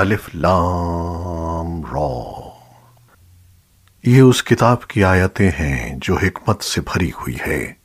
الف لام را۔ یہ اس کتاب کی آیتیں ہیں جو حکمت سے بھری ہوئی ہے۔